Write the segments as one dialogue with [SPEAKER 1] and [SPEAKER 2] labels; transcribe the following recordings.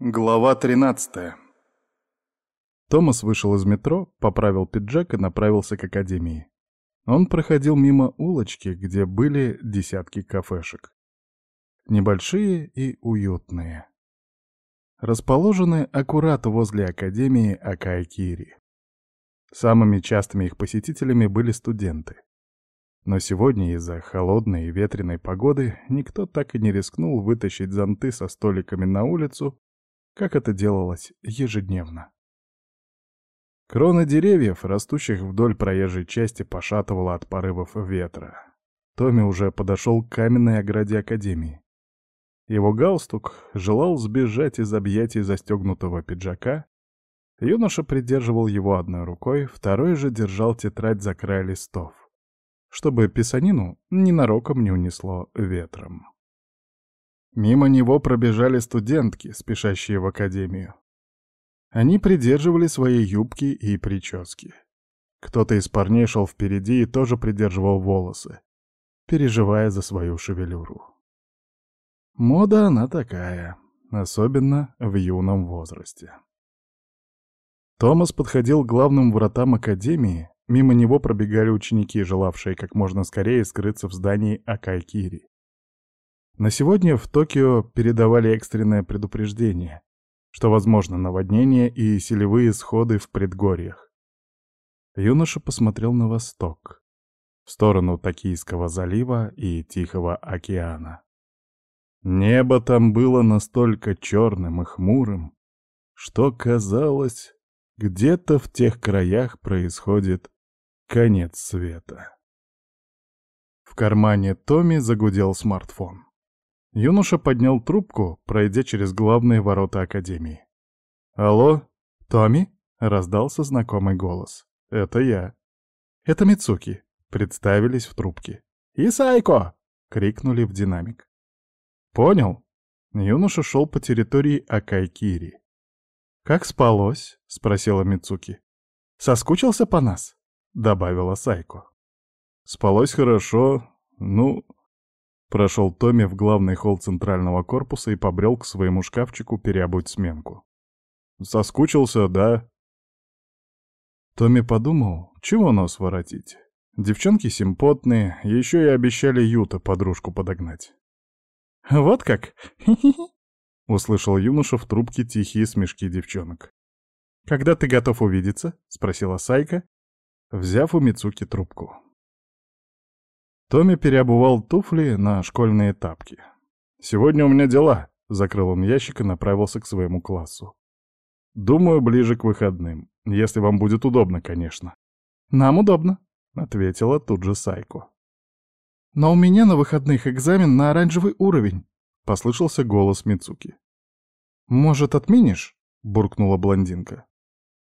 [SPEAKER 1] Глава 13 Томас вышел из метро, поправил пиджак и направился к академии. Он проходил мимо улочки, где были десятки кафешек. Небольшие и уютные. Расположены аккурат возле академии Акайкири. Самыми частыми их посетителями были студенты. Но сегодня из-за холодной и ветреной погоды никто так и не рискнул вытащить зонты со столиками на улицу как это делалось ежедневно. Кроны деревьев, растущих вдоль проезжей части, пошатывало от порывов ветра. Томми уже подошел к каменной ограде Академии. Его галстук желал сбежать из объятий застегнутого пиджака. Юноша придерживал его одной рукой, второй же держал тетрадь за край листов, чтобы писанину ненароком не унесло ветром. Мимо него пробежали студентки, спешащие в академию. Они придерживали свои юбки и прически. Кто-то из парней шел впереди и тоже придерживал волосы, переживая за свою шевелюру. Мода она такая, особенно в юном возрасте. Томас подходил к главным вратам академии, мимо него пробегали ученики, желавшие как можно скорее скрыться в здании Акайкири. На сегодня в Токио передавали экстренное предупреждение, что возможно наводнение и селевые сходы в предгорьях. Юноша посмотрел на восток, в сторону Токийского залива и Тихого океана. Небо там было настолько черным и хмурым, что казалось, где-то в тех краях происходит конец света. В кармане Томми загудел смартфон. Юноша поднял трубку, пройдя через главные ворота Академии. «Алло, Томми?» — раздался знакомый голос. «Это я». «Это Мицуки», — представились в трубке. «Исайко!» — крикнули в динамик. «Понял». Юноша шел по территории Акайкири. «Как спалось?» — спросила Мицуки. «Соскучился по нас?» — добавила Сайко. «Спалось хорошо. Ну, Прошел Томми в главный холл центрального корпуса и побрел к своему шкафчику переобуть сменку. «Соскучился, да?» Томми подумал, чего нос воротить. Девчонки симпотные, еще и обещали Юта подружку подогнать. «Вот как? услышал юноша в трубке тихие смешки девчонок. «Когда ты готов увидеться?» — спросила Сайка, взяв у Мицуки трубку. Томми переобувал туфли на школьные тапки. «Сегодня у меня дела», — закрыл он ящик и направился к своему классу. «Думаю, ближе к выходным, если вам будет удобно, конечно». «Нам удобно», — ответила тут же Сайко. «Но у меня на выходных экзамен на оранжевый уровень», — послышался голос Мицуки. «Может, отменишь?» — буркнула блондинка.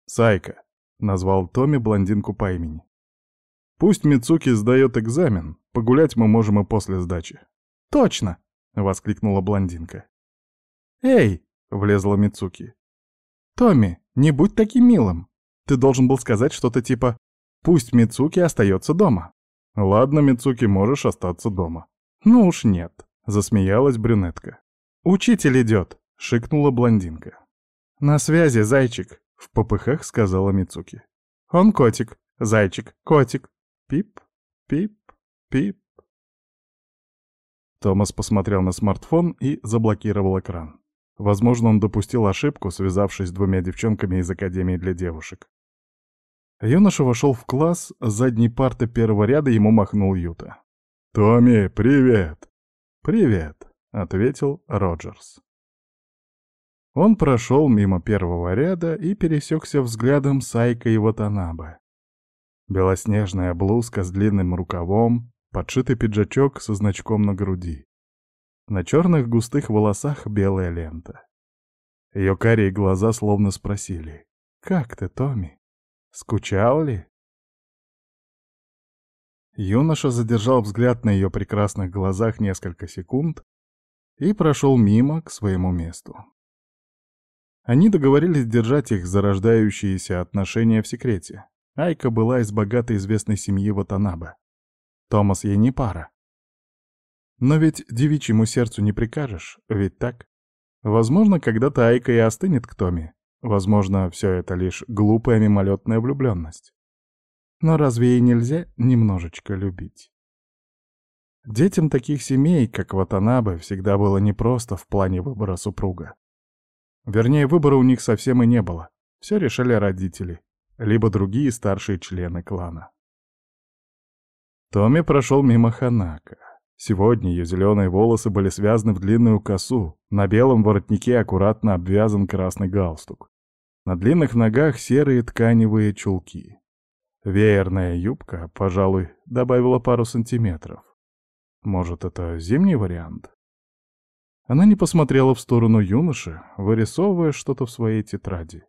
[SPEAKER 1] «Сайка», — назвал Томми блондинку по имени. Пусть Мицуки сдает экзамен, погулять мы можем и после сдачи. Точно! воскликнула блондинка. Эй! влезла Мицуки. Томми, не будь таким милым. Ты должен был сказать что-то типа «Пусть Мицуки остается дома». Ладно, Мицуки, можешь остаться дома. Ну уж нет, засмеялась брюнетка. Учитель идет, шикнула блондинка. На связи, зайчик, в попыхах сказала Мицуки. Он котик, зайчик, котик. Пип, пип, пип. Томас посмотрел на смартфон и заблокировал экран. Возможно, он допустил ошибку, связавшись с двумя девчонками из Академии для девушек. Юноша вошел в класс, с задней парты первого ряда ему махнул Юта. «Томми, привет!» «Привет», — ответил Роджерс. Он прошел мимо первого ряда и пересекся взглядом с Айкой Ватанабе. Белоснежная блузка с длинным рукавом, подшитый пиджачок со значком на груди. На черных густых волосах белая лента. Ее карие глаза словно спросили. «Как ты, Томми? Скучал ли?» Юноша задержал взгляд на ее прекрасных глазах несколько секунд и прошел мимо к своему месту. Они договорились держать их зарождающиеся отношения в секрете. Айка была из богатой известной семьи Ватанабе. Томас ей не пара. Но ведь девичьему сердцу не прикажешь, ведь так? Возможно, когда-то Айка и остынет к Томе. Возможно, все это лишь глупая мимолетная влюбленность. Но разве ей нельзя немножечко любить? Детям таких семей, как Ватанабе, всегда было непросто в плане выбора супруга. Вернее, выбора у них совсем и не было. Все решали родители, либо другие старшие члены клана. Томми прошел мимо Ханака. Сегодня ее зеленые волосы были связаны в длинную косу, на белом воротнике аккуратно обвязан красный галстук. На длинных ногах серые тканевые чулки. Веерная юбка, пожалуй, добавила пару сантиметров. Может, это зимний вариант? Она не посмотрела в сторону юноши, вырисовывая что-то в своей тетради.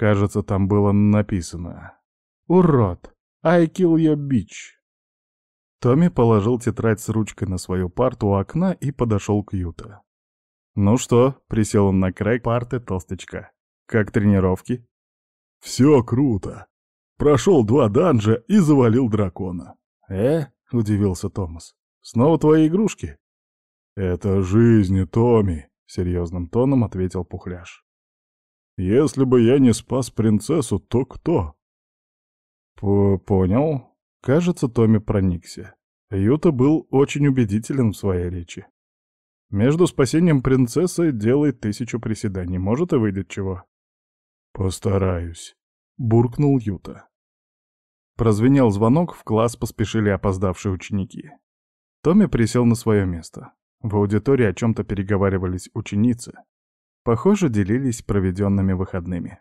[SPEAKER 1] Кажется, там было написано «Урод! I kill your bitch!» Томми положил тетрадь с ручкой на свою парту у окна и подошел к Юта. «Ну что?» — присел он на край парты толстячка. «Как тренировки?» «Все круто. Прошел два данжа и завалил дракона». «Э?» — удивился Томас. «Снова твои игрушки?» «Это жизнь, Томми», — серьезным тоном ответил Пухляш. «Если бы я не спас принцессу, то кто?» П «Понял», Кажется, Томми проникся. Юта был очень убедителен в своей речи. Между спасением принцессы делай тысячу приседаний, может и выйдет чего. «Постараюсь», — буркнул Юта. Прозвенел звонок, в класс поспешили опоздавшие ученики. Томми присел на свое место. В аудитории о чем-то переговаривались ученицы. Похоже, делились проведенными выходными.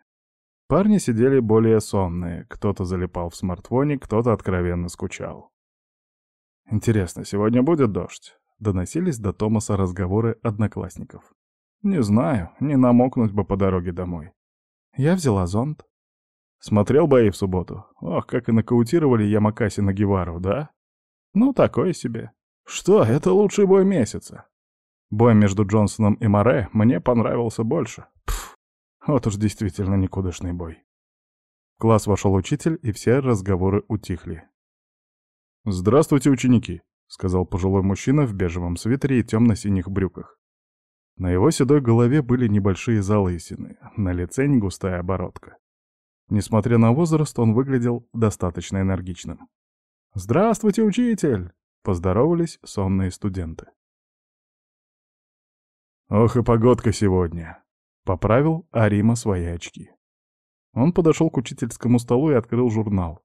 [SPEAKER 1] Парни сидели более сонные, кто-то залипал в смартфоне, кто-то откровенно скучал. «Интересно, сегодня будет дождь?» — доносились до Томаса разговоры одноклассников. «Не знаю, не намокнуть бы по дороге домой. Я взяла зонт. Смотрел бои в субботу. Ох, как и нокаутировали Ямакаси на Гевару, да? Ну, такое себе. Что, это лучший бой месяца. Бой между Джонсоном и Море мне понравился больше. Вот уж действительно никудышный бой. В класс вошел учитель, и все разговоры утихли. «Здравствуйте, ученики», — сказал пожилой мужчина в бежевом свитере и темно-синих брюках. На его седой голове были небольшие залысины, на лице не густая оборотка. Несмотря на возраст, он выглядел достаточно энергичным. «Здравствуйте, учитель!» — поздоровались сонные студенты. «Ох и погодка сегодня!» Поправил Арима свои очки. Он подошел к учительскому столу и открыл журнал.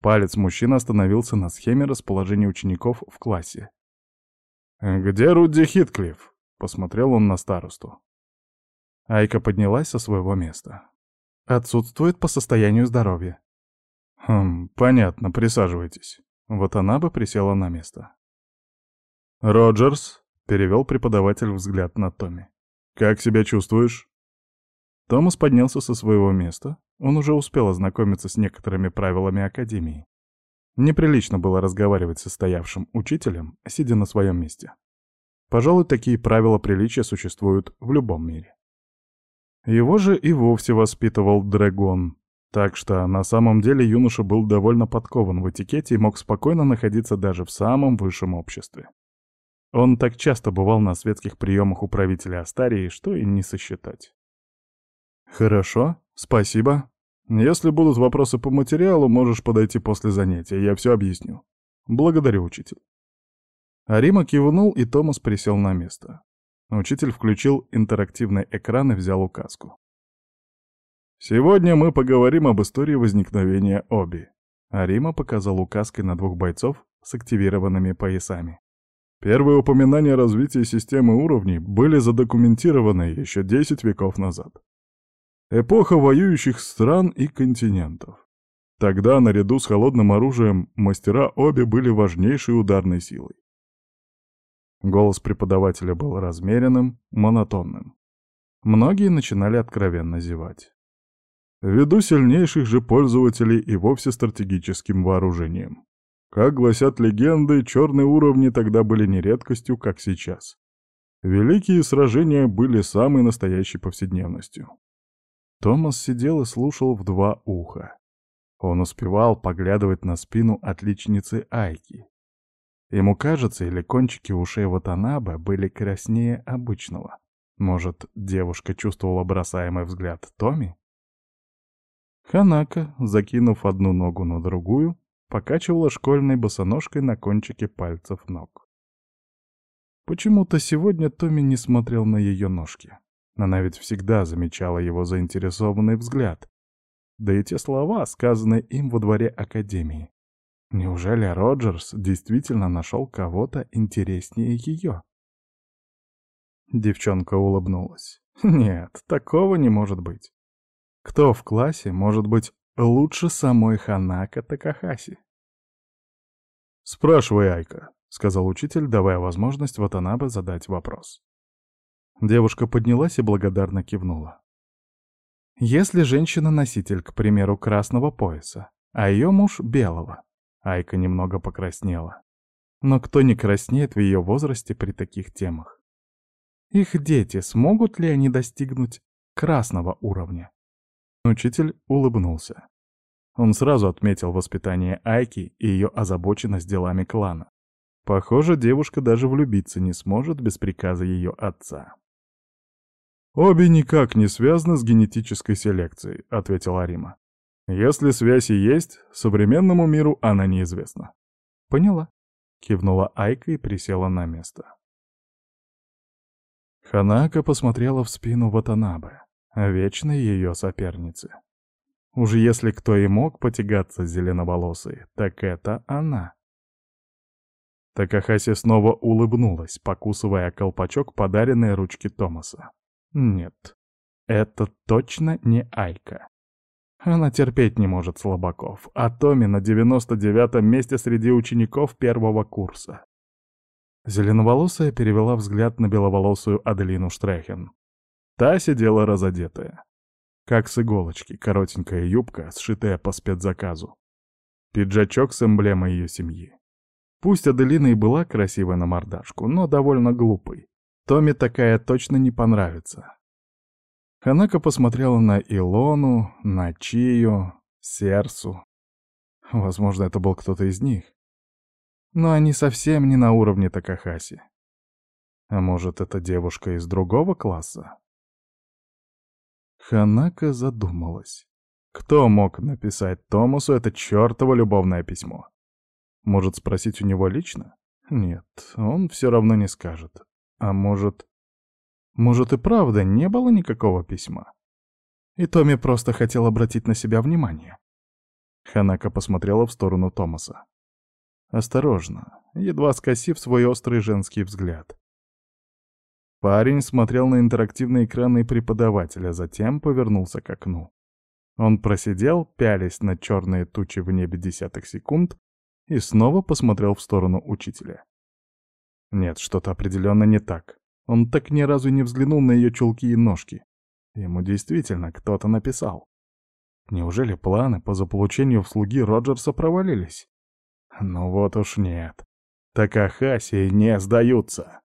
[SPEAKER 1] Палец мужчины остановился на схеме расположения учеников в классе. «Где Рудди Хитклифф?» — посмотрел он на старосту. Айка поднялась со своего места. «Отсутствует по состоянию здоровья». «Хм, понятно, присаживайтесь». Вот она бы присела на место. «Роджерс», — перевел преподаватель взгляд на Томми. «Как себя чувствуешь?» Томас поднялся со своего места. Он уже успел ознакомиться с некоторыми правилами Академии. Неприлично было разговаривать со стоявшим учителем, сидя на своем месте. Пожалуй, такие правила приличия существуют в любом мире. Его же и вовсе воспитывал Дрэгон, так что на самом деле юноша был довольно подкован в этикете и мог спокойно находиться даже в самом высшем обществе. Он так часто бывал на светских приемах у правителя Астарии, что и не сосчитать. «Хорошо, спасибо. Если будут вопросы по материалу, можешь подойти после занятия, я все объясню. Благодарю, учитель». Арима кивнул, и Томас присел на место. Учитель включил интерактивный экран и взял указку. «Сегодня мы поговорим об истории возникновения Оби». Арима показал указкой на двух бойцов с активированными поясами. Первые упоминания о развитии системы уровней были задокументированы еще 10 веков назад. Эпоха воюющих стран и континентов. Тогда, наряду с холодным оружием, мастера обе были важнейшей ударной силой. Голос преподавателя был размеренным, монотонным. Многие начинали откровенно зевать. Ввиду сильнейших же пользователей и вовсе стратегическим вооружением. Как гласят легенды, черные уровни тогда были не редкостью, как сейчас. Великие сражения были самой настоящей повседневностью. Томас сидел и слушал в два уха. Он успевал поглядывать на спину отличницы Айки. Ему кажется, или кончики ушей Ватанабе были краснее обычного. Может, девушка чувствовала бросаемый взгляд Томи? Ханака, закинув одну ногу на другую, покачивала школьной босоножкой на кончике пальцев ног. Почему-то сегодня Томми не смотрел на ее ножки. Она ведь всегда замечала его заинтересованный взгляд. Да и те слова, сказанные им во дворе Академии. Неужели Роджерс действительно нашел кого-то интереснее ее? Девчонка улыбнулась. Нет, такого не может быть. Кто в классе может быть лучше самой Ханака Такахаси? «Спрашивай, Айка», — сказал учитель, давая возможность Ватанабе задать вопрос. Девушка поднялась и благодарно кивнула. Если женщина-носитель, к примеру, красного пояса, а ее муж — белого, Айка немного покраснела. Но кто не краснеет в ее возрасте при таких темах? Их дети, смогут ли они достигнуть красного уровня? Учитель улыбнулся. Он сразу отметил воспитание Айки и ее озабоченность делами клана. Похоже, девушка даже влюбиться не сможет без приказа ее отца. «Обе никак не связаны с генетической селекцией», — ответила Арима. «Если связь и есть, современному миру она неизвестна». «Поняла», — кивнула Айка и присела на место. Ханака посмотрела в спину Ватанабе, вечной ее соперницы. Уж если кто и мог потягаться с зеленоволосой, так это она. Такахаси снова улыбнулась, покусывая колпачок подаренной ручки Томаса. Нет, это точно не Айка. Она терпеть не может слабаков, а Томи на 99-м месте среди учеников первого курса. Зеленоволосая перевела взгляд на беловолосую Аделину Штрехен. Та сидела разодетая. Как с иголочки, коротенькая юбка, сшитая по спецзаказу. Пиджачок с эмблемой ее семьи. Пусть Аделина и была красивой на мордашку, но довольно глупой. Томе такая точно не понравится. Ханака посмотрела на Илону, на Чию, Серсу. Возможно, это был кто-то из них. Но они совсем не на уровне Такахаси. А может, это девушка из другого класса? Ханака задумалась. Кто мог написать Томасу это чертово любовное письмо? Может, спросить у него лично? Нет, он все равно не скажет. А может... Может и правда не было никакого письма? И Томми просто хотел обратить на себя внимание. Ханака посмотрела в сторону Томаса. Осторожно, едва скосив свой острый женский взгляд. Парень смотрел на интерактивные экраны преподавателя, затем повернулся к окну. Он просидел, пялись на черные тучи в небе десятых секунд, и снова посмотрел в сторону учителя. Нет, что-то определенно не так. Он так ни разу не взглянул на ее чулки и ножки. Ему действительно кто-то написал. Неужели планы по заполучению в слуги Роджерса провалились? Ну вот уж нет. Такахаси не сдаются.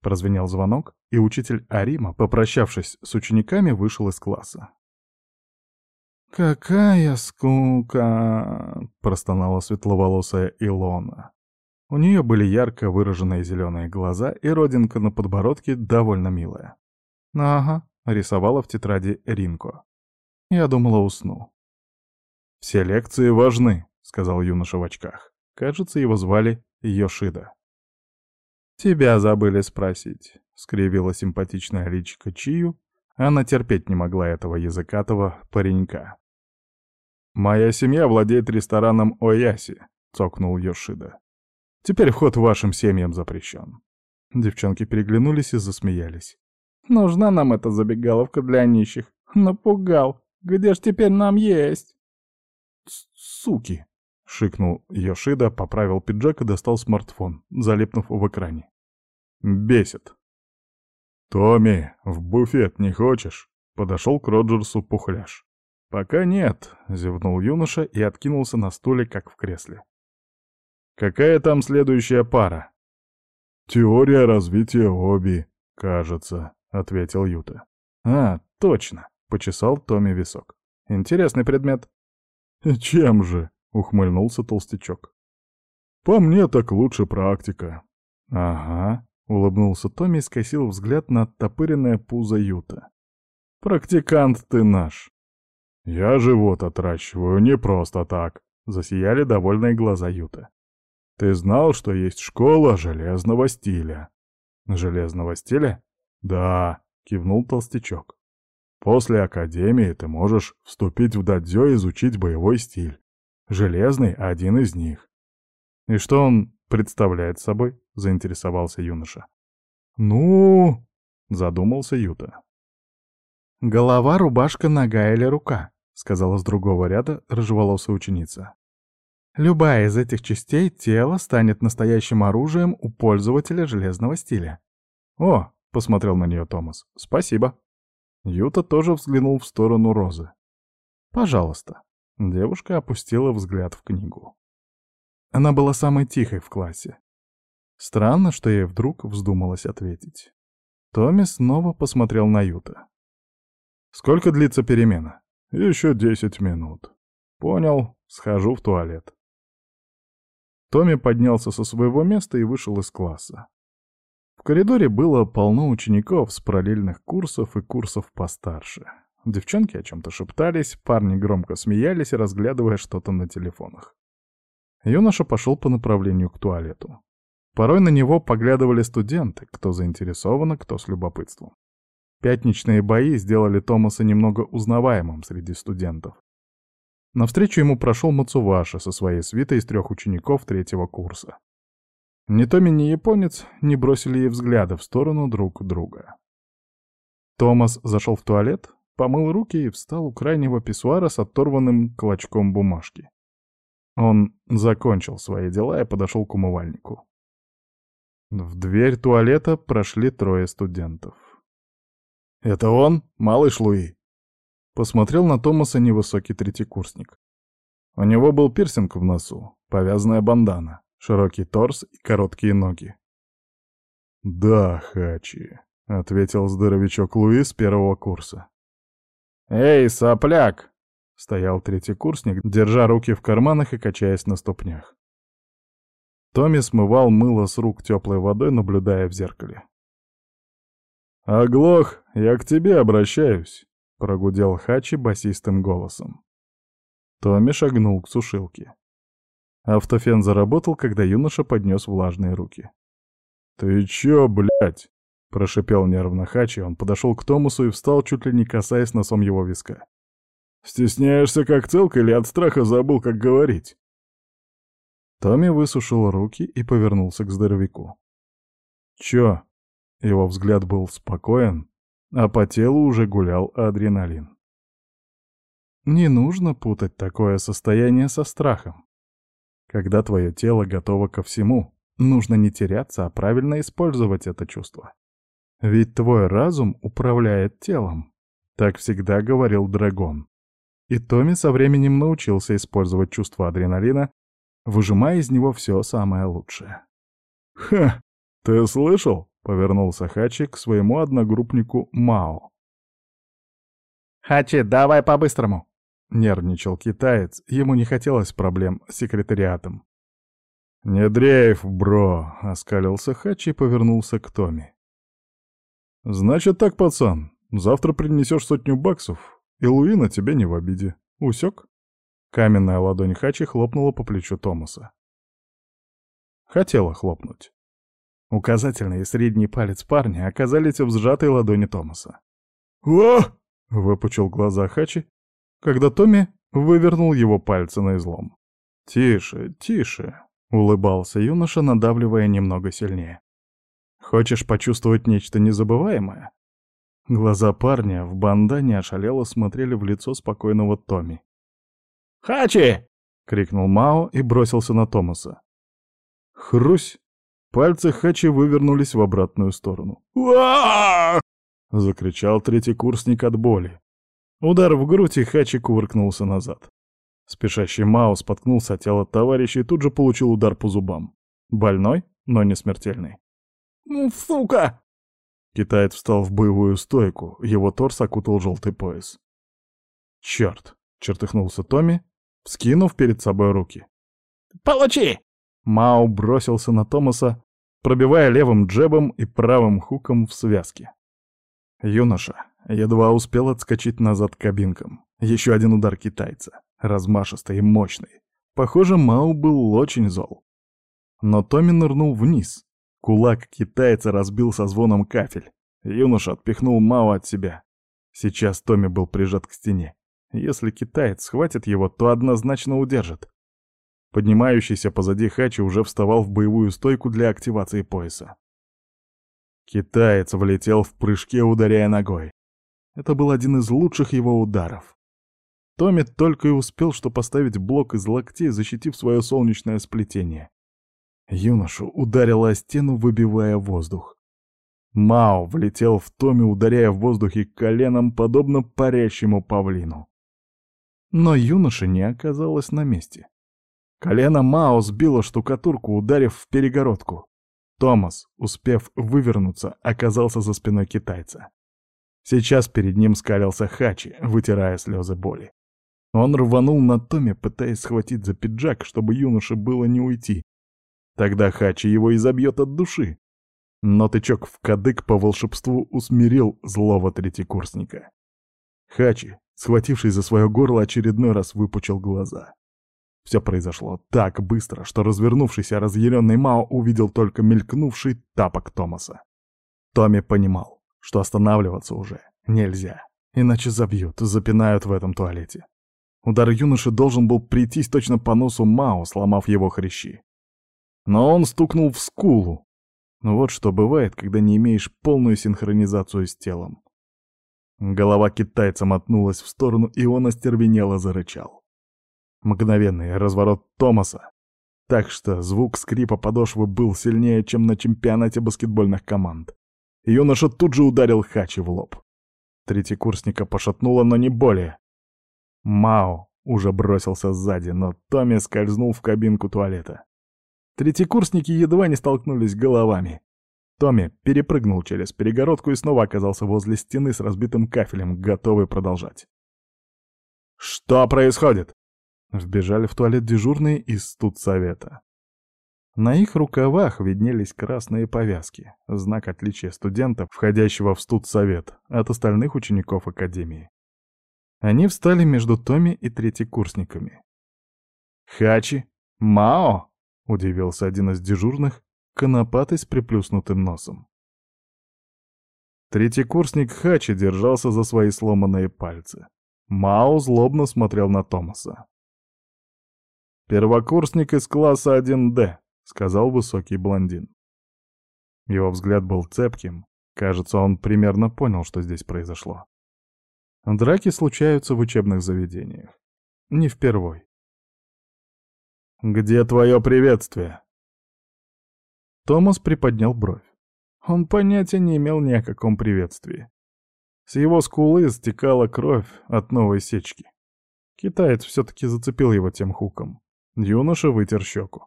[SPEAKER 1] Прозвенел звонок, и учитель Арима, попрощавшись с учениками, вышел из класса. «Какая скука!» — простонала светловолосая Илона. У нее были ярко выраженные зеленые глаза и родинка на подбородке довольно милая. «Ага», — рисовала в тетради Ринко. Я думала, усну. «Все лекции важны», — сказал юноша в очках. Кажется, его звали Йошида. «Тебя забыли спросить», — скривила симпатичная личико Чию. Она терпеть не могла этого языкатого паренька. «Моя семья владеет рестораном Ояси», — цокнул Йошида. Теперь вход вашим семьям запрещен». Девчонки переглянулись и засмеялись. «Нужна нам эта забегаловка для нищих. Напугал. Где ж теперь нам есть?» «Суки!» — шикнул Йошида, поправил пиджак и достал смартфон, залипнув в экране. «Бесит». «Томми, в буфет не хочешь?» — подошел к Роджерсу пухляш. «Пока нет», — зевнул юноша и откинулся на стуле, как в кресле. Какая там следующая пара? Теория развития Оби, кажется, ответил Юта. А, точно, почесал Томми висок. Интересный предмет. Чем же? ухмыльнулся толстячок. По мне так лучше практика. Ага, улыбнулся Томми и скосил взгляд на оттопыренное пузо Юта. «Практикант ты наш!» «Я живот отращиваю не просто так», — засияли довольные глаза Юта. «Ты знал, что есть школа железного стиля?» «Железного стиля?» «Да», — кивнул толстячок. «После академии ты можешь вступить в дадзё и изучить боевой стиль. Железный — один из них». «И что он представляет собой?» — заинтересовался юноша. «Ну...» — задумался Юта. «Голова, рубашка, нога или рука», — сказала с другого ряда рыжеволосая ученица. «Любая из этих частей тела станет настоящим оружием у пользователя железного стиля». «О!» — посмотрел на нее Томас. «Спасибо». Юта тоже взглянул в сторону Розы. «Пожалуйста». Девушка опустила взгляд в книгу. Она была самой тихой в классе. Странно, что ей вдруг вздумалось ответить. Томми снова посмотрел на Юта. Сколько длится перемена? Еще десять минут. Понял, схожу в туалет. Томми поднялся со своего места и вышел из класса. В коридоре было полно учеников с параллельных курсов и курсов постарше. Девчонки о чем-то шептались, парни громко смеялись, разглядывая что-то на телефонах. Юноша пошел по направлению к туалету. Порой на него поглядывали студенты, кто заинтересован, кто с любопытством. Пятничные бои сделали Томаса немного узнаваемым среди студентов. Навстречу ему прошел Мацуваша со своей свитой из трех учеников третьего курса. Ни Томи, ни японец не бросили ей взгляда в сторону друг друга. Томас зашел в туалет, помыл руки и встал у крайнего писсуара с оторванным клочком бумажки. Он закончил свои дела и подошел к умывальнику. В дверь туалета прошли трое студентов. «Это он, малыш Луи?» Посмотрел на Томаса невысокий третьекурсник. У него был пирсинг в носу, повязанная бандана, широкий торс и короткие ноги. «Да, Хачи», — ответил здоровячок Луи с первого курса. «Эй, сопляк!» — стоял третий курсник, держа руки в карманах и качаясь на ступнях. Томми смывал мыло с рук теплой водой, наблюдая в зеркале. «Оглох, я к тебе обращаюсь», — прогудел Хачи басистым голосом. Томми шагнул к сушилке. Автофен заработал, когда юноша поднес влажные руки. «Ты чё, блядь?» — прошипел нервно Хачи. Он подошел к Томасу и встал, чуть ли не касаясь носом его виска. «Стесняешься как целка или от страха забыл, как говорить?» Томми высушил руки и повернулся к здоровяку. «Чё?» Его взгляд был спокоен, а по телу уже гулял адреналин. Не нужно путать такое состояние со страхом. Когда твое тело готово ко всему, нужно не теряться, а правильно использовать это чувство. Ведь твой разум управляет телом. Так всегда говорил Драгон. И Томми со временем научился использовать чувство адреналина, выжимая из него все самое лучшее. «Ха! Ты слышал?» — повернулся Хачи к своему одногруппнику Мао. «Хачи, давай по-быстрому!» — нервничал китаец, ему не хотелось проблем с секретариатом. «Не дрейф, бро!» — оскалился Хачи и повернулся к Томи. «Значит так, пацан, завтра принесешь сотню баксов, и Луи на тебе не в обиде. Усек?» Каменная ладонь Хачи хлопнула по плечу Томаса. Хотела хлопнуть. Указательный и средний палец парня оказались в сжатой ладони Томаса. «О!» — выпучил глаза Хачи, когда Томми вывернул его пальцы на излом. «Тише, тише», — улыбался юноша, надавливая немного сильнее. «Хочешь почувствовать нечто незабываемое?» Глаза парня в бандане ошалело смотрели в лицо спокойного Томми. «Хачи!» — крикнул Мао и бросился на Томаса. Хрусь! Пальцы Хачи вывернулись в обратную сторону. «Уа!» — закричал третий курсник от боли. Удар в грудь, и Хачи кувыркнулся назад. Спешащий Мао споткнулся от тела товарища и тут же получил удар по зубам. Больной, но не смертельный. «Ну, сука!» Китаец встал в боевую стойку, его торс окутал желтый пояс. «Черт!» — чертыхнулся Томми, вскинув перед собой руки. «Получи!» Мао бросился на Томаса, пробивая левым джебом и правым хуком в связке. Юноша едва успел отскочить назад к кабинкам. Еще один удар китайца, размашистый и мощный. Похоже, Мау был очень зол. Но Томми нырнул вниз. Кулак китайца разбил со звоном кафель. Юноша отпихнул Мао от себя. Сейчас Томми был прижат к стене. Если китаец схватит его, то однозначно удержит. Поднимающийся позади Хачи уже вставал в боевую стойку для активации пояса. Китаец влетел в прыжке, ударяя ногой. Это был один из лучших его ударов. Томми только и успел что поставить блок из локтей, защитив свое солнечное сплетение. Юношу ударило о стену, выбивая воздух. Мао влетел в Томми, ударяя в воздухе коленом, подобно парящему павлину. Но юноша не оказалось на месте. Колено Мао сбило штукатурку, ударив в перегородку. Томас, успев вывернуться, оказался за спиной китайца. Сейчас перед ним скалился Хачи, вытирая слезы боли. Он рванул на Томе, пытаясь схватить за пиджак, чтобы юноше было не уйти. Тогда Хачи его изобьет от души. Но тычок в кадык по волшебству усмирил злого третьекурсника. Хачи, схвативший за свое горло, очередной раз выпучил глаза. Все произошло так быстро, что развернувшийся разъяренный Мао увидел только мелькнувший тапок Томаса. Томми понимал, что останавливаться уже нельзя, иначе забьют, запинают в этом туалете. Удар юноши должен был прийтись точно по носу Мао, сломав его хрящи. Но он стукнул в скулу. Вот что бывает, когда не имеешь полную синхронизацию с телом. Голова китайца мотнулась в сторону, и он остервенело зарычал. Мгновенный разворот Томаса. Так что звук скрипа подошвы был сильнее, чем на чемпионате баскетбольных команд. Юноша тут же ударил Хачи в лоб. Третьекурсника пошатнуло, но не более. Мао уже бросился сзади, но Томми скользнул в кабинку туалета. Третьекурсники едва не столкнулись головами. Томми перепрыгнул через перегородку и снова оказался возле стены с разбитым кафелем, готовый продолжать. «Что происходит?» Вбежали в туалет дежурные из студсовета. На их рукавах виднелись красные повязки, знак отличия студента, входящего в студсовет, от остальных учеников академии. Они встали между Томи и третьекурсниками. «Хачи? Мао?» — удивился один из дежурных, конопатый с приплюснутым носом. Третьекурсник Хачи держался за свои сломанные пальцы. Мао злобно смотрел на Томаса. «Первокурсник из класса 1D», — сказал высокий блондин. Его взгляд был цепким. Кажется, он примерно понял, что здесь произошло. Драки случаются в учебных заведениях. Не впервой. «Где твое приветствие?» Томас приподнял бровь. Он понятия не имел ни о каком приветствии. С его скулы стекала кровь от новой сечки. Китаец все-таки зацепил его тем хуком. Юноша вытер щеку.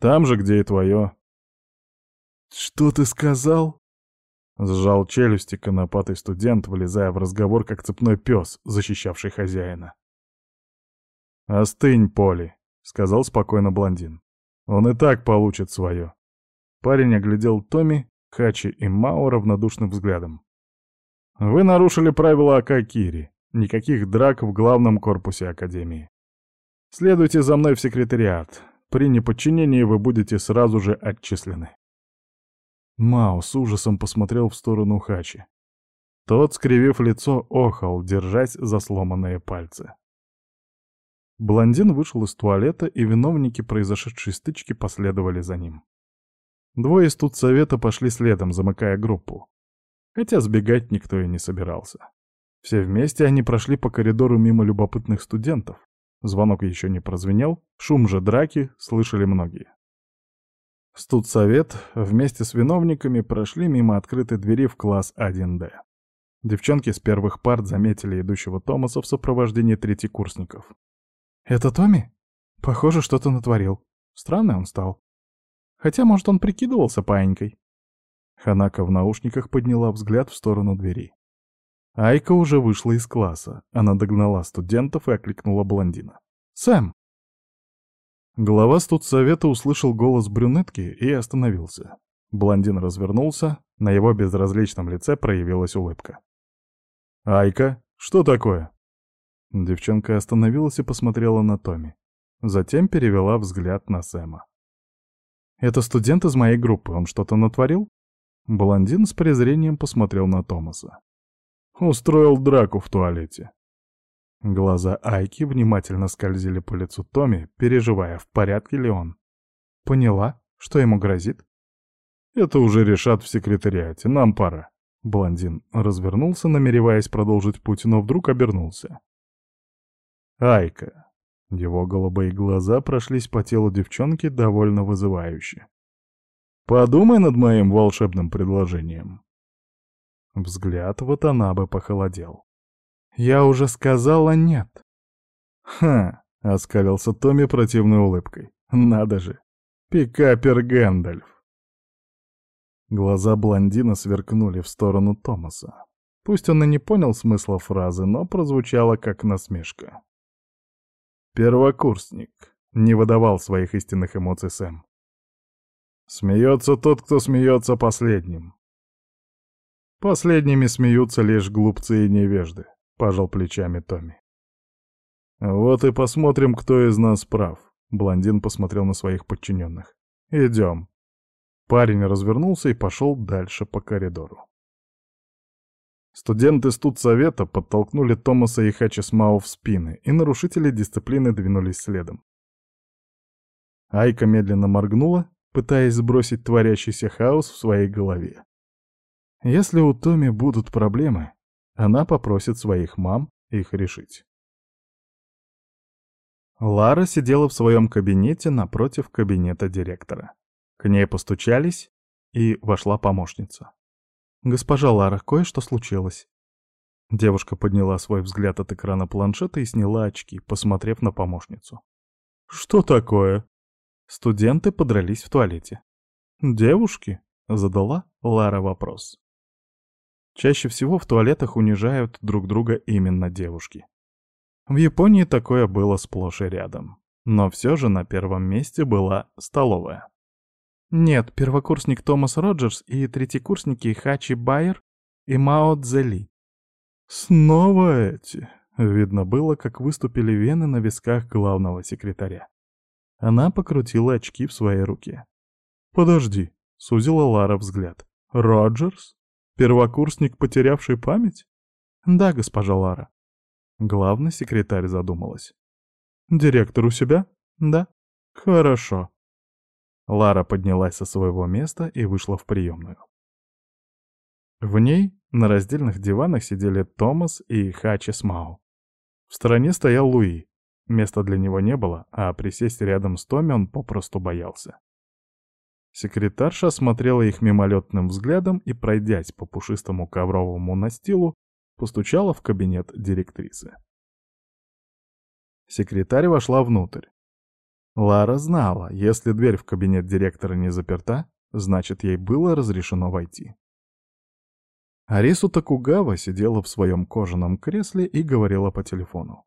[SPEAKER 1] «Там же, где и твое». «Что ты сказал?» Сжал челюсти конопатый студент, влезая в разговор, как цепной пес, защищавший хозяина. «Остынь, Поли», — сказал спокойно блондин. «Он и так получит свое». Парень оглядел Томми, Хачи и Мао равнодушным взглядом. «Вы нарушили правила Акакири. Никаких драк в главном корпусе Академии. Следуйте за мной в секретариат. При неподчинении вы будете сразу же отчислены. Мао с ужасом посмотрел в сторону Хачи. Тот, скривив лицо, охал, держась за сломанные пальцы. Блондин вышел из туалета, и виновники произошедшей стычки последовали за ним. Двое из совета пошли следом, замыкая группу. Хотя сбегать никто и не собирался. Все вместе они прошли по коридору мимо любопытных студентов, Звонок еще не прозвенел, шум же драки слышали многие. Студсовет вместе с виновниками прошли мимо открытой двери в класс 1D. Девчонки с первых парт заметили идущего Томаса в сопровождении третьекурсников. «Это Томми? Похоже, что-то натворил. Странный он стал. Хотя, может, он прикидывался паинькой». Ханака в наушниках подняла взгляд в сторону двери. Айка уже вышла из класса. Она догнала студентов и окликнула блондина. «Сэм!» Глава студсовета услышал голос брюнетки и остановился. Блондин развернулся, на его безразличном лице проявилась улыбка. «Айка, что такое?» Девчонка остановилась и посмотрела на Томми. Затем перевела взгляд на Сэма. «Это студент из моей группы, он что-то натворил?» Блондин с презрением посмотрел на Томаса. «Устроил драку в туалете. Глаза Айки внимательно скользили по лицу Томи, переживая, в порядке ли он. «Поняла, что ему грозит?» «Это уже решат в секретариате, нам пора». Блондин развернулся, намереваясь продолжить путь, но вдруг обернулся. «Айка». Его голубые глаза прошлись по телу девчонки довольно вызывающе. «Подумай над моим волшебным предложением». Взгляд вот она бы похолодел. Я уже сказала нет. Ха, оскалился Томми противной улыбкой. Надо же. Пикапер Гэндальф. Глаза блондина сверкнули в сторону Томаса. Пусть он и не понял смысла фразы, но прозвучало как насмешка. Первокурсник. Не выдавал своих истинных эмоций Сэм. Смеется тот, кто смеется последним. Последними смеются лишь глупцы и невежды. — пожал плечами Томми. «Вот и посмотрим, кто из нас прав», — блондин посмотрел на своих подчиненных. «Идем». Парень развернулся и пошел дальше по коридору. Студенты студсовета подтолкнули Томаса и Хачисмау в спины, и нарушители дисциплины двинулись следом. Айка медленно моргнула, пытаясь сбросить творящийся хаос в своей голове. Если у Томи будут проблемы, она попросит своих мам их решить. Лара сидела в своем кабинете напротив кабинета директора. К ней постучались, и вошла помощница. «Госпожа Лара, кое-что случилось». Девушка подняла свой взгляд от экрана планшета и сняла очки, посмотрев на помощницу. «Что такое?» Студенты подрались в туалете. «Девушки?» — задала Лара вопрос. Чаще всего в туалетах унижают друг друга именно девушки. В Японии такое было сплошь и рядом. Но все же на первом месте была столовая. Нет, первокурсник Томас Роджерс и третьекурсники Хачи Байер и Мао Цзели. Снова эти. Видно было, как выступили вены на висках главного секретаря. Она покрутила очки в своей руке. «Подожди», — сузила Лара взгляд. «Роджерс? Первокурсник, потерявший память? Да, госпожа Лара. Главный секретарь задумалась. Директор у себя? Да. Хорошо. Лара поднялась со своего места и вышла в приемную. В ней на раздельных диванах сидели Томас и Хачи Смау. В стороне стоял Луи. Места для него не было, а присесть рядом с Томми он попросту боялся. Секретарша осмотрела их мимолетным взглядом и, пройдясь по пушистому ковровому настилу, постучала в кабинет директрисы. Секретарь вошла внутрь. Лара знала, если дверь в кабинет директора не заперта, значит, ей было разрешено войти. Арису Такугава сидела в своем кожаном кресле и говорила по телефону.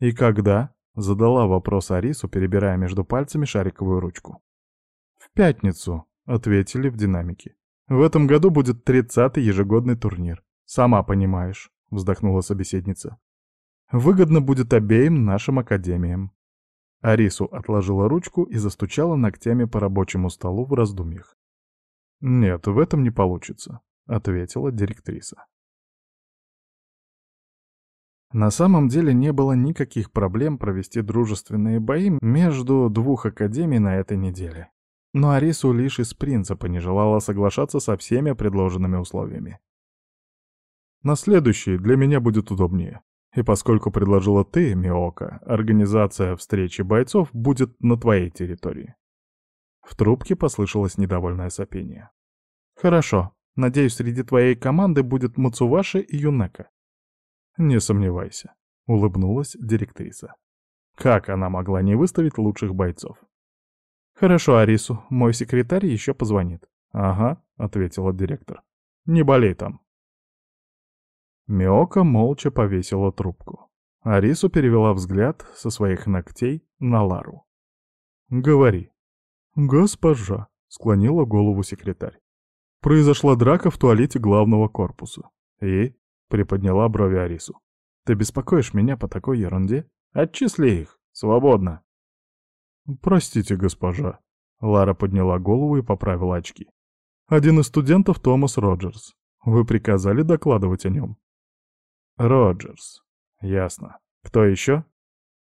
[SPEAKER 1] «И когда?» — задала вопрос Арису, перебирая между пальцами шариковую ручку. «В пятницу», — ответили в динамике. «В этом году будет тридцатый ежегодный турнир. Сама понимаешь», — вздохнула собеседница. «Выгодно будет обеим нашим академиям». Арису отложила ручку и застучала ногтями по рабочему столу в раздумьях. «Нет, в этом не получится», — ответила директриса. На самом деле не было никаких проблем провести дружественные бои между двух академий на этой неделе. Но Арису лишь из принципа не желала соглашаться со всеми предложенными условиями. На следующий для меня будет удобнее. И поскольку предложила ты, Миока, организация встречи бойцов будет на твоей территории. В трубке послышалось недовольное сопение. Хорошо. Надеюсь, среди твоей команды будет Мацуваши и Юнека. Не сомневайся, улыбнулась директриса. Как она могла не выставить лучших бойцов? «Хорошо, Арису, мой секретарь еще позвонит». «Ага», — ответила директор. «Не болей там». Миока молча повесила трубку. Арису перевела взгляд со своих ногтей на Лару. Говори. Госпожа, склонила голову секретарь. Произошла драка в туалете главного корпуса. И? Приподняла брови Арису. Ты беспокоишь меня по такой ерунде? Отчисли их. Свободно. Простите, госпожа. Лара подняла голову и поправила очки. Один из студентов Томас Роджерс. Вы приказали докладывать о нем. Роджерс. Ясно. Кто еще?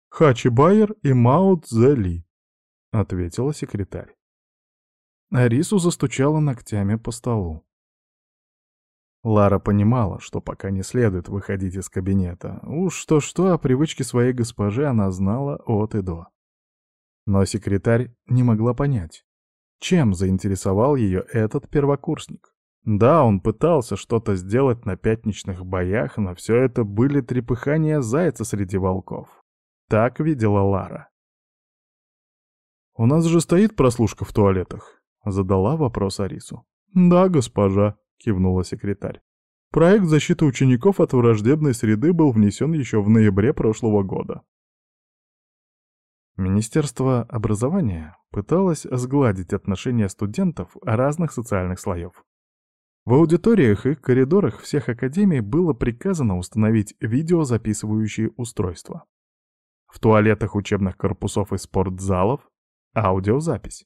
[SPEAKER 1] Хачи Байер и Мао Цзэли, ответила секретарь. Арису застучала ногтями по столу. Лара понимала, что пока не следует выходить из кабинета. Уж что-что, о привычке своей госпожи она знала от и до. Но секретарь не могла понять, чем заинтересовал ее этот первокурсник. Да, он пытался что-то сделать на пятничных боях, но все это были трепыхания зайца среди волков. Так видела Лара. «У нас же стоит прослушка в туалетах», — задала вопрос Арису. «Да, госпожа», кивнула секретарь. Проект защиты учеников от враждебной среды был внесен еще в ноябре прошлого года. Министерство образования пыталось сгладить отношения студентов разных социальных слоев. В аудиториях и коридорах всех академий было приказано установить видеозаписывающие устройства. В туалетах учебных корпусов и спортзалов — аудиозапись.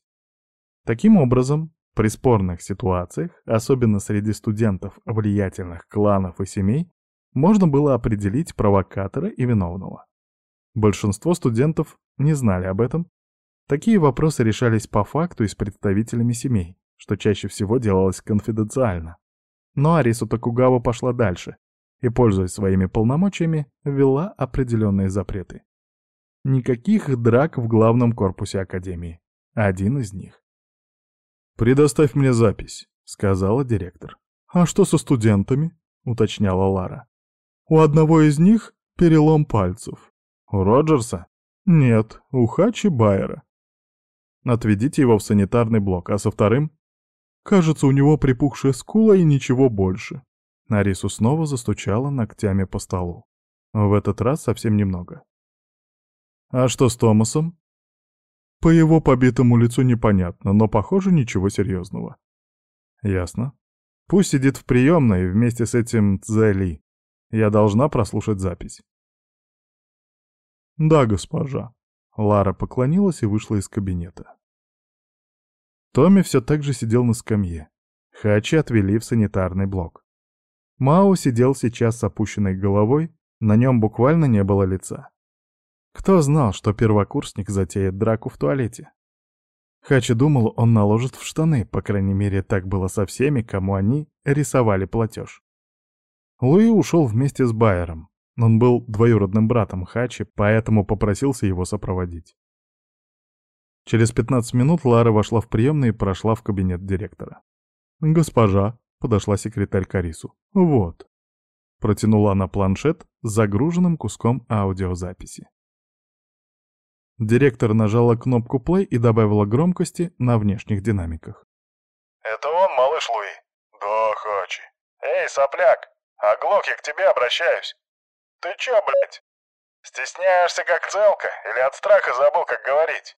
[SPEAKER 1] Таким образом, при спорных ситуациях, особенно среди студентов влиятельных кланов и семей, можно было определить провокатора и виновного. Большинство студентов не знали об этом. Такие вопросы решались по факту и с представителями семей, что чаще всего делалось конфиденциально. Но Арису Токугава пошла дальше и, пользуясь своими полномочиями, ввела определенные запреты. Никаких драк в главном корпусе Академии. Один из них. «Предоставь мне запись», — сказала директор. «А что со студентами?» — уточняла Лара. «У одного из них перелом пальцев». «У Роджерса?» «Нет, у Хачи Байера». «Отведите его в санитарный блок, а со вторым?» «Кажется, у него припухшая скула и ничего больше». Нарису снова застучала ногтями по столу. В этот раз совсем немного. «А что с Томасом?» По его побитому лицу непонятно, но, похоже, ничего серьезного. Ясно. Пусть сидит в приемной вместе с этим Цзэли. Я должна прослушать запись. Да, госпожа. Лара поклонилась и вышла из кабинета. Томми все так же сидел на скамье. Хачи отвели в санитарный блок. Мао сидел сейчас с опущенной головой, на нем буквально не было лица. Кто знал, что первокурсник затеет драку в туалете? Хачи думал, он наложит в штаны, по крайней мере, так было со всеми, кому они рисовали платеж. Луи ушел вместе с Байером. Он был двоюродным братом Хачи, поэтому попросился его сопроводить. Через 15 минут Лара вошла в приемную и прошла в кабинет директора. «Госпожа», — подошла секретарь Карису, — «вот». Протянула она планшет с загруженным куском аудиозаписи. Директор нажала кнопку play и добавила громкости на внешних динамиках.
[SPEAKER 2] «Это он, малыш Луи?» «Да, Хачи». «Эй, сопляк, оглох, я к тебе обращаюсь. Ты чё, блядь? Стесняешься как целка или от страха забыл, как говорить?»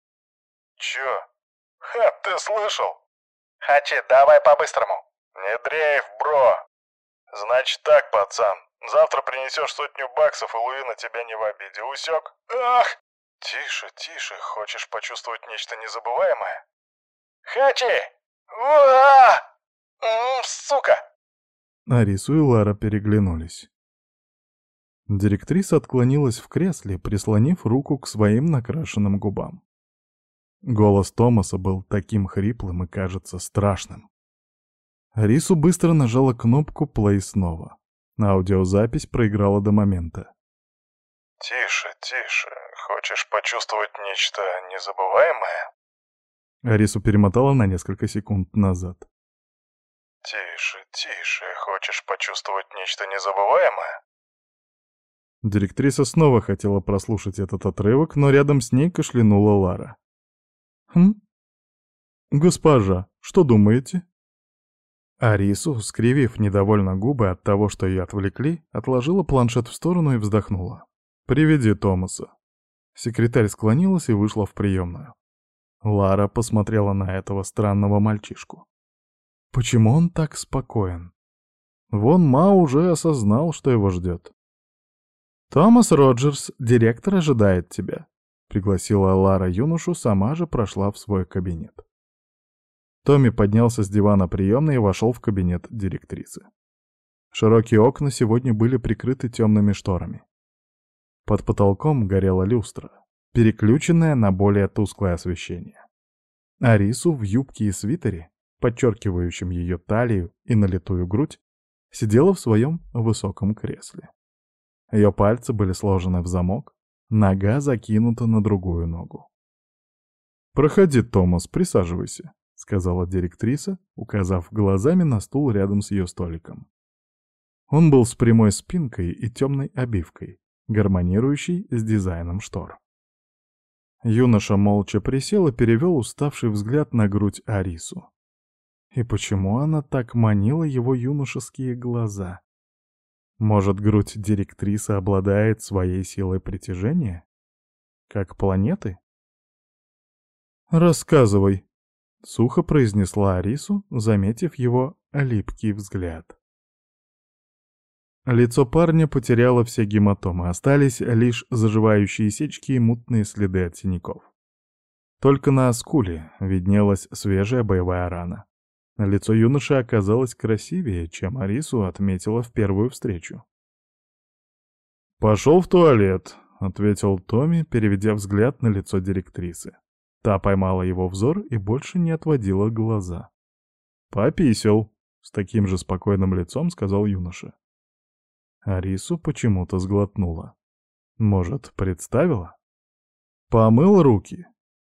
[SPEAKER 2] «Чё?» «Ха, ты слышал?» «Хачи, давай по-быстрому». «Не дрейф, бро». «Значит так, пацан, завтра принесешь сотню баксов, и Луи на тебя не в обиде. Усек? Ах!» «Тише, тише, хочешь почувствовать нечто незабываемое?» «Хачи! Уа! Сука!»
[SPEAKER 1] Арису и Лара переглянулись. Директриса отклонилась в кресле, прислонив руку к своим накрашенным губам. Голос Томаса был таким хриплым и, кажется, страшным. Арису быстро нажала кнопку «плей» снова. Аудиозапись проиграла до момента.
[SPEAKER 2] «Тише, тише, Хочешь почувствовать нечто незабываемое?
[SPEAKER 1] Арису перемотала на несколько секунд назад.
[SPEAKER 2] Тише, тише. Хочешь почувствовать нечто незабываемое?
[SPEAKER 1] Директриса снова хотела прослушать этот отрывок, но рядом с ней кашлянула Лара. «Хм? Госпожа, что думаете?» Арису, скривив недовольно губы от того, что ее отвлекли, отложила планшет в сторону и вздохнула. «Приведи Томаса». Секретарь склонилась и вышла в приемную. Лара посмотрела на этого странного мальчишку. Почему он так спокоен? Вон Ма уже осознал, что его ждет. «Томас Роджерс, директор ожидает тебя», — пригласила Лара юношу, сама же прошла в свой кабинет. Томми поднялся с дивана приемной и вошел в кабинет директрисы. Широкие окна сегодня были прикрыты темными шторами. Под потолком горела люстра, переключенная на более тусклое освещение. Арису в юбке и свитере, подчеркивающем ее талию и налитую грудь, сидела в своем высоком кресле. Ее пальцы были сложены в замок, нога закинута на другую ногу. «Проходи, Томас, присаживайся», — сказала директриса, указав глазами на стул рядом с ее столиком. Он был с прямой спинкой и темной обивкой, гармонирующей с дизайном штор. Юноша молча присел и перевел уставший взгляд на грудь Арису. И почему она так манила его юношеские глаза? Может, грудь директрисы обладает своей силой притяжения? Как планеты? «Рассказывай», — сухо произнесла Арису, заметив его липкий взгляд. Лицо парня потеряло все гематомы, остались лишь заживающие сечки и мутные следы от синяков. Только на скуле виднелась свежая боевая рана. Лицо юноши оказалось красивее, чем Арису отметила в первую встречу. «Пошел в туалет», — ответил Томми, переведя взгляд на лицо директрисы. Та поймала его взор и больше не отводила глаза. «Пописел», — с таким же спокойным лицом сказал юноша. Арису почему-то сглотнула. Может, представила? Помыл руки.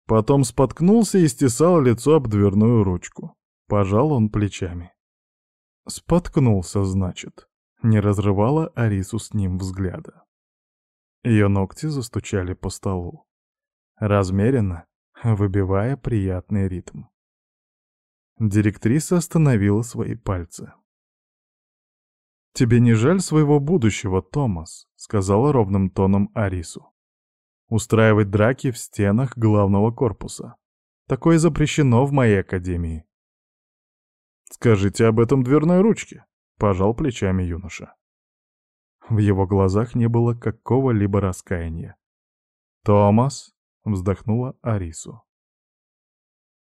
[SPEAKER 1] Потом споткнулся и стесал лицо об дверную ручку. Пожал он плечами. Споткнулся, значит. Не разрывала Арису с ним взгляда. Ее ногти застучали по столу. Размеренно, выбивая приятный ритм. Директриса остановила свои пальцы. «Тебе не жаль своего будущего, Томас?» — сказала ровным тоном Арису. «Устраивать драки в стенах главного корпуса. Такое запрещено в моей академии. «Скажите об этом дверной ручке», — пожал плечами юноша. В его глазах не было какого-либо раскаяния. «Томас», — вздохнула Арису.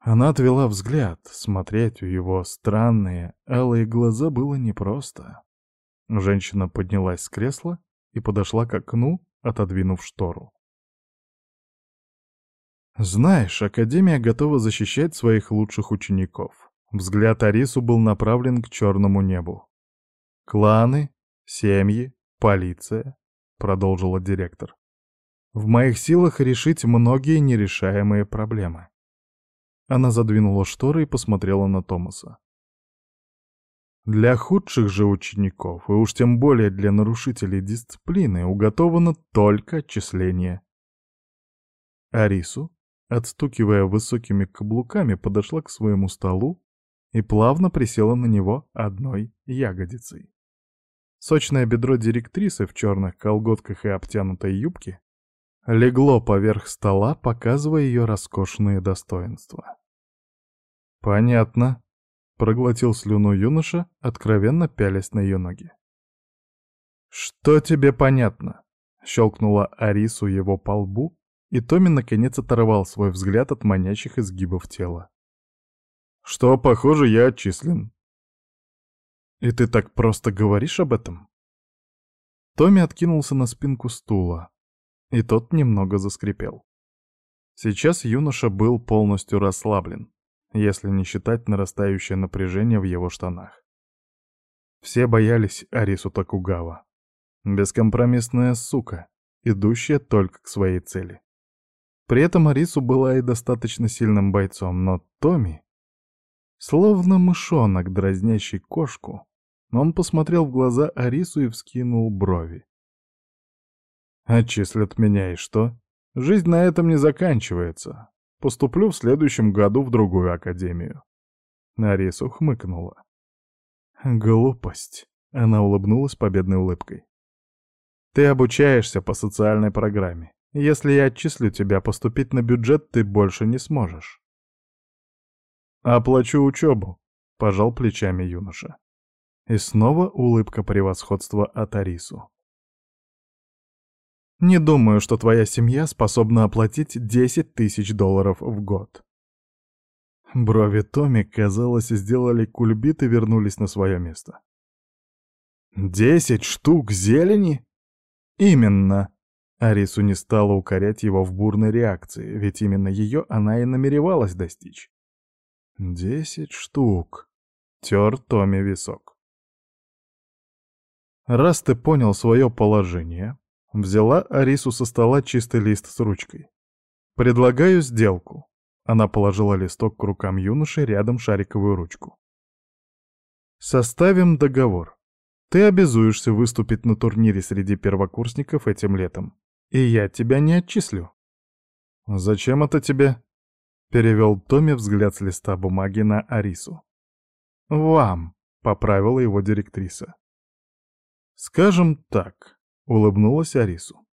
[SPEAKER 1] Она отвела взгляд, смотреть в его странные, алые глаза было непросто. Женщина поднялась с кресла и подошла к окну, отодвинув штору. «Знаешь, Академия готова защищать своих лучших учеников. Взгляд Арису был направлен к черному небу. «Кланы, семьи, полиция», — продолжила директор. «В моих силах решить многие нерешаемые проблемы». Она задвинула шторы и посмотрела на Томаса. Для худших же учеников, и уж тем более для нарушителей дисциплины, уготовано только отчисление. Арису, отстукивая высокими каблуками, подошла к своему столу и плавно присела на него одной ягодицей. Сочное бедро директрисы в черных колготках и обтянутой юбке легло поверх стола, показывая ее роскошные достоинства. «Понятно», — проглотил слюну юноша, откровенно пялясь на ее ноги. «Что тебе понятно?» — щелкнула Арису его по лбу, и Томми наконец оторвал свой взгляд от манящих изгибов тела что, похоже, я отчислен. И ты так просто говоришь об этом? Томми откинулся на спинку стула, и тот немного заскрипел. Сейчас юноша был полностью расслаблен, если не считать нарастающее напряжение в его штанах. Все боялись Арису Такугава. Бескомпромиссная сука, идущая только к своей цели. При этом Арису была и достаточно сильным бойцом, но Томми Словно мышонок, дразнящий кошку, он посмотрел в глаза Арису и вскинул брови. «Отчислят меня, и что? Жизнь на этом не заканчивается. Поступлю в следующем году в другую академию». Арису хмыкнула. «Глупость», — она улыбнулась победной улыбкой. «Ты обучаешься по социальной программе, Если я отчислю тебя, поступить на бюджет ты больше не сможешь. «Оплачу учебу», — пожал плечами юноша. И снова улыбка превосходства от Арису. «Не думаю, что твоя семья способна оплатить 10 тысяч долларов в год». Брови Томми, казалось, сделали кульбит и вернулись на свое место. «Десять штук зелени?» «Именно!» Арису не стала укорять его в бурной реакции, ведь именно ее она и намеревалась достичь. «Десять штук!» — тер Томми висок. «Раз ты понял свое положение, взяла Арису со стола чистый лист с ручкой. Предлагаю сделку». Она положила листок к рукам юноши, рядом шариковую ручку. «Составим договор. Ты обязуешься выступить на турнире среди первокурсников этим летом, и я тебя не отчислю». «Зачем это тебе?» — перевел Томми взгляд с листа бумаги на Арису. «Вам», — поправила его директриса. «Скажем так», — улыбнулась Арису.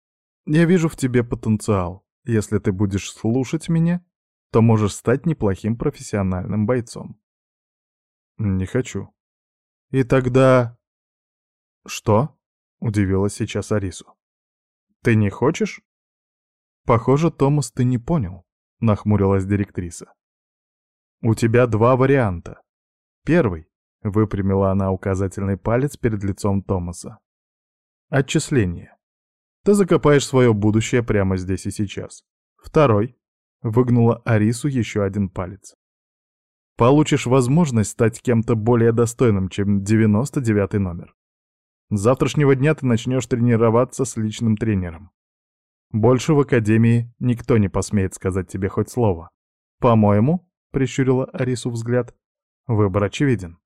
[SPEAKER 1] «Я вижу в тебе потенциал. Если ты будешь слушать меня, то можешь стать неплохим профессиональным бойцом». «Не хочу». «И тогда «Что?» — удивилась сейчас Арису. «Ты не хочешь?» «Похоже, Томас, ты не понял», — нахмурилась директриса. «У тебя два варианта. Первый», — выпрямила она указательный палец перед лицом Томаса. «Отчисление. Ты закопаешь свое будущее прямо здесь и сейчас. Второй», — выгнула Арису еще один палец. «Получишь возможность стать кем-то более достойным, чем 99 номер. С завтрашнего дня ты начнешь тренироваться с личным тренером. Больше в академии никто не посмеет сказать тебе хоть слово. По-моему, — прищурила Арису взгляд, — выбор очевиден.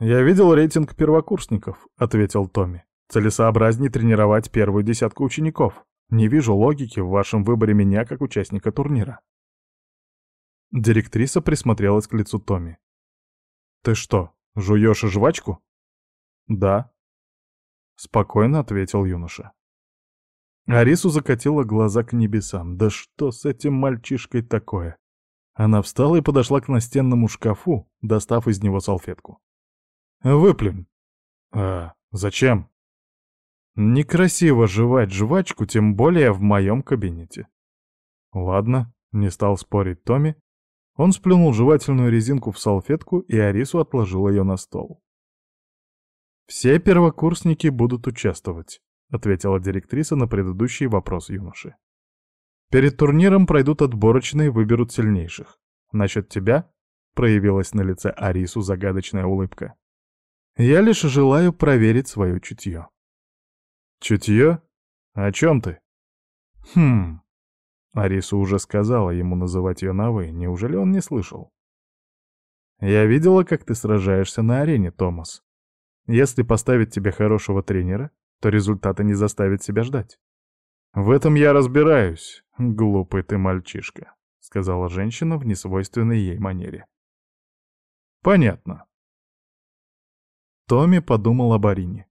[SPEAKER 1] «Я видел рейтинг первокурсников», — ответил Томми. «Целесообразнее тренировать первую десятку учеников. Не вижу логики в вашем выборе меня как участника турнира». Директриса присмотрелась к лицу Томми. «Ты что, жуешь жвачку?» «Да», — спокойно ответил юноша. Арису закатила глаза к небесам. «Да что с этим мальчишкой такое?» Она встала и подошла к настенному шкафу, достав из него салфетку. «Выплюнь». «А, зачем?» «Некрасиво жевать жвачку, тем более в моем кабинете». «Ладно», — не стал спорить Томми. Он сплюнул жевательную резинку в салфетку, и Арису отложил ее на стол. «Все первокурсники будут участвовать», — ответила директриса на предыдущий вопрос юноши. «Перед турниром пройдут отборочные выберут сильнейших. Насчет тебя?» — проявилась на лице Арису загадочная улыбка. «Я лишь желаю проверить свое чутье». «Чутье? О чем ты?» «Хм...» Арису уже сказала ему называть ее на «вы». Неужели он не слышал? «Я видела, как ты сражаешься на арене, Томас. Если поставить тебе хорошего тренера, то результаты не заставят себя ждать. «В этом я разбираюсь, глупый ты мальчишка», — сказала женщина в несвойственной ей манере. «Понятно». Томми подумал об Арине.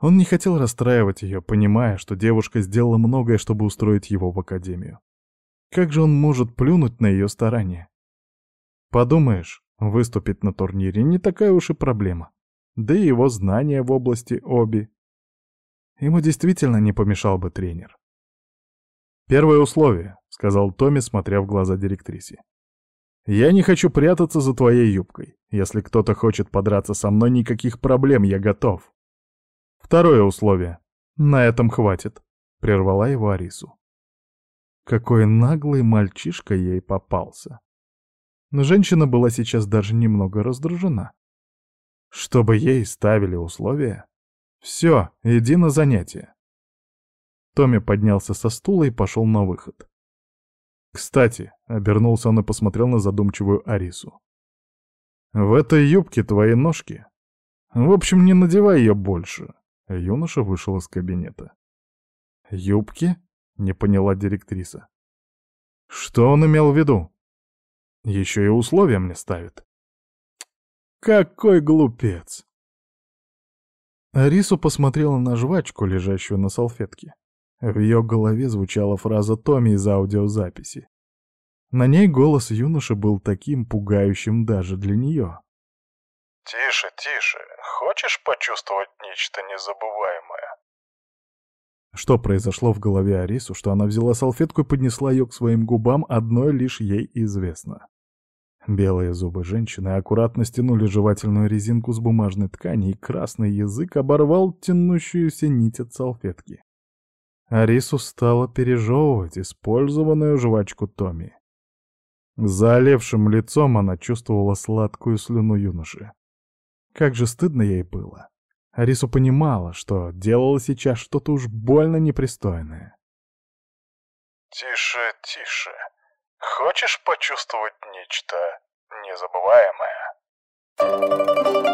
[SPEAKER 1] Он не хотел расстраивать ее, понимая, что девушка сделала многое, чтобы устроить его в академию. Как же он может плюнуть на ее старания? Подумаешь, выступить на турнире не такая уж и проблема да и его знания в области оби. Ему действительно не помешал бы тренер. «Первое условие», — сказал Томми, смотря в глаза директрисе. «Я не хочу прятаться за твоей юбкой. Если кто-то хочет подраться со мной, никаких проблем, я готов». «Второе условие. На этом хватит», — прервала его Арису. Какой наглый мальчишка ей попался. Но женщина была сейчас даже немного раздражена. Чтобы ей ставили условия? Все, иди на занятия. Томми поднялся со стула и пошел на выход. Кстати, обернулся он и посмотрел на задумчивую Арису. В этой юбке твои ножки. В общем, не надевай ее больше. Юноша вышел из кабинета. Юбки? Не поняла директриса. Что он имел в виду? Еще и условия мне ставит. Какой глупец! Арису посмотрела на жвачку, лежащую на салфетке. В ее голове звучала фраза Томми из аудиозаписи. На ней голос юноши был таким пугающим даже для нее.
[SPEAKER 2] «Тише, тише. Хочешь почувствовать нечто незабываемое?»
[SPEAKER 1] Что произошло в голове Арису, что она взяла салфетку и поднесла ее к своим губам, одной лишь ей известно. Белые зубы женщины аккуратно стянули жевательную резинку с бумажной ткани, и красный язык оборвал тянущуюся нить от салфетки. Арису стала пережевывать использованную жвачку Томи. Заолевшим лицом она чувствовала сладкую слюну юноши. Как же стыдно ей было. Арису понимала, что делала сейчас что-то уж больно непристойное.
[SPEAKER 2] «Тише, тише. Хочешь почувствовать нечто незабываемое?»